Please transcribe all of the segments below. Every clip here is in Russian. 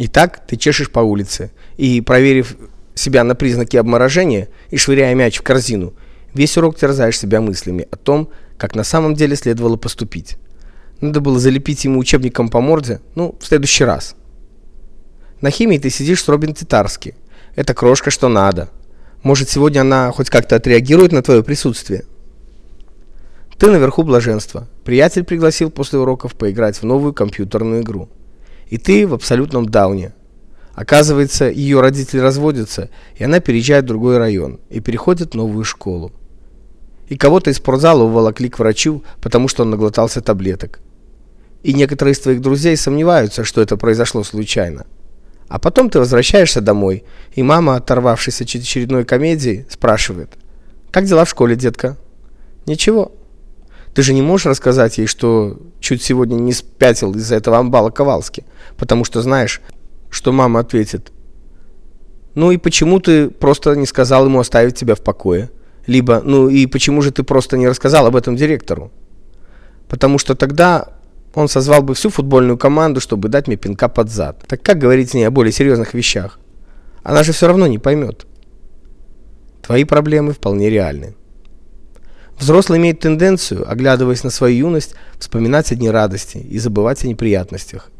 Итак, ты чешешь по улице и, проверив себя на признаки обморожения и швыряя мяч в корзину, весь урок терзаешь себя мыслями о том, как на самом деле следовало поступить. Надо было залепить ему учебником по морде, ну, в следующий раз. На химии ты сидишь с Робин Титарски. Это крошка, что надо. Может, сегодня она хоть как-то отреагирует на твое присутствие? Ты наверху блаженства. Приятель пригласил после уроков поиграть в новую компьютерную игру. И ты в абсолютном дауне. Оказывается, ее родители разводятся, и она переезжает в другой район и переходит в новую школу. И кого-то из спортзала уволокли к врачу, потому что он наглотался таблеток. И некоторые из твоих друзей сомневаются, что это произошло случайно. А потом ты возвращаешься домой, и мама, оторвавшись от очередной комедии, спрашивает: "Как дела в школе, детка?" "Ничего". Ты же не можешь рассказать ей, что чуть сегодня не спятил из-за этого амбала Ковалски, потому что знаешь, что мама ответит: "Ну и почему ты просто не сказал ему оставить тебя в покое?" Либо: "Ну и почему же ты просто не рассказал об этом директору?" Потому что тогда он созвал бы всю футбольную команду, чтобы дать мне пинка под зад. Так как говорить с ней о более серьезных вещах? Она же все равно не поймет. Твои проблемы вполне реальны. Взрослый имеет тенденцию, оглядываясь на свою юность, вспоминать одни радости и забывать о неприятностях.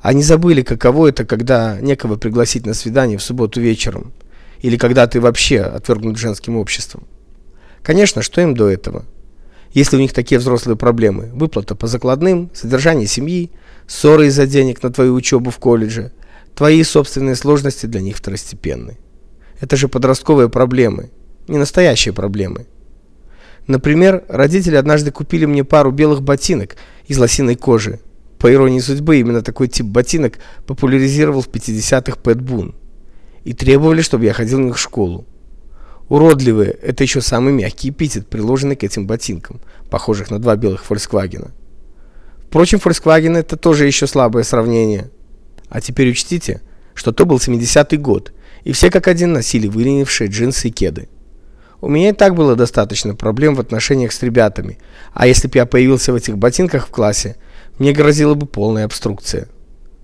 Они забыли, каково это, когда некого пригласить на свидание в субботу вечером, или когда ты вообще отвергнут женским обществом. Конечно, что им до этого? Если у них такие взрослые проблемы: выплата по закладным, содержание семьи, ссоры из-за денег на твою учебу в колледже, твои собственные сложности для них второстепенны. Это же подростковые проблемы, не настоящие проблемы. Например, родители однажды купили мне пару белых ботинок из лосиной кожи. По иронии судьбы, именно такой тип ботинок популяризировал в 50-х Пэт Бун. И требовали, чтобы я ходил в них в школу. Уродливые это еще самый мягкий эпитет, приложенный к этим ботинкам, похожих на два белых Volkswagen. Впрочем, Volkswagen это тоже еще слабое сравнение. А теперь учтите, что то был 70-й год, и все как один носили выленившие джинсы и кеды. У меня и так было достаточно проблем в отношениях с ребятами, а если бы я появился в этих ботинках в классе, мне грозила бы полная обструкция.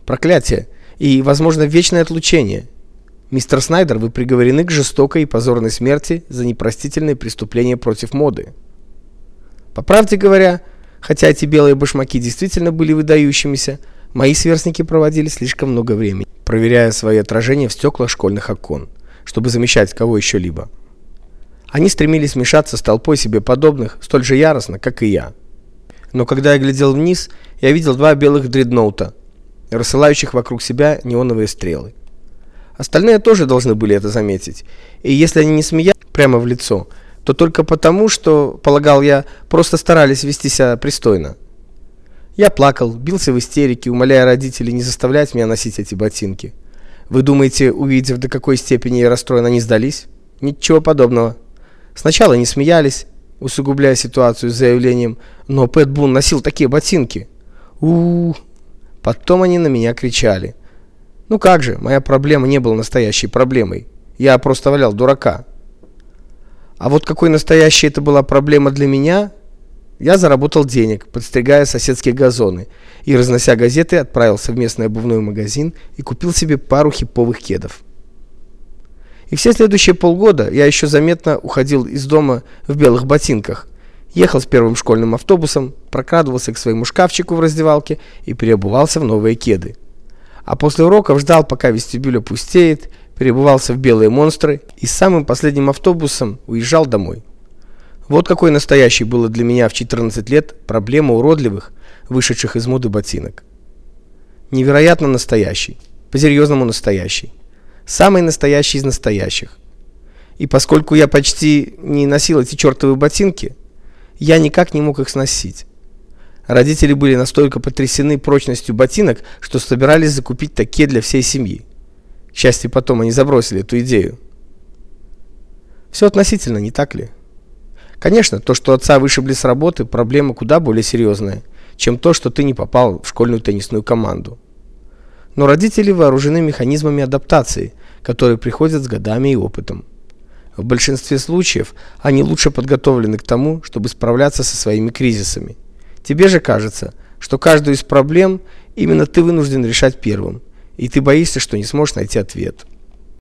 Проклятие и, возможно, вечное отлучение – Мистер Снайдер, вы приговорены к жестокой и позорной смерти за непростительные преступления против моды. По правде говоря, хотя эти белые башмаки действительно были выдающимися, мои сверстники проводили слишком много времени, проверяя свои отражения в стеклах школьных окон, чтобы замечать кого еще либо. Они стремились смешаться с толпой себе подобных столь же яростно, как и я. Но когда я глядел вниз, я видел два белых дредноута, рассылающих вокруг себя неоновые стрелы. Остальные тоже должны были это заметить. И если они не смеялись прямо в лицо, то только потому, что, полагал я, просто старались вести себя пристойно. Я плакал, бился в истерике, умоляя родителей не заставлять меня носить эти ботинки. Вы думаете, увидев до какой степени я расстроен, они сдались? Ничего подобного. Сначала они смеялись, усугубляя ситуацию заявлением: "Но Пэт Бун носил такие ботинки". У, -у, -у. Потом они на меня кричали: ну как же, моя проблема не была настоящей проблемой. Я просто валял дурака. А вот какой настоящей это была проблема для меня, я заработал денег, подстригая соседские газоны, и разнося газеты, отправился в местный обувной магазин и купил себе пару хиповых кедов. И все следующие полгода я еще заметно уходил из дома в белых ботинках. Ехал с первым школьным автобусом, прокрадывался к своему шкафчику в раздевалке и переобувался в новые кеды а после уроков ждал, пока вестибюль опустеет, перебывался в белые монстры и с самым последним автобусом уезжал домой. Вот какой настоящий было для меня в 14 лет проблема уродливых, вышедших из моды ботинок. Невероятно настоящий, по-серьезному настоящий. Самый настоящий из настоящих. И поскольку я почти не носил эти чертовы ботинки, я никак не мог их сносить. Родители были настолько потрясены прочностью ботинок, что собирались закупить такие для всей семьи. К счастью, потом они забросили эту идею. Все относительно, не так ли? Конечно, то, что отца вышибли с работы, проблема куда более серьезная, чем то, что ты не попал в школьную теннисную команду. Но родители вооружены механизмами адаптации, которые приходят с годами и опытом. В большинстве случаев они лучше подготовлены к тому, чтобы справляться со своими кризисами. Тебе же кажется, что каждую из проблем именно ты вынужден решать первым, и ты боишься, что не сможешь найти ответ.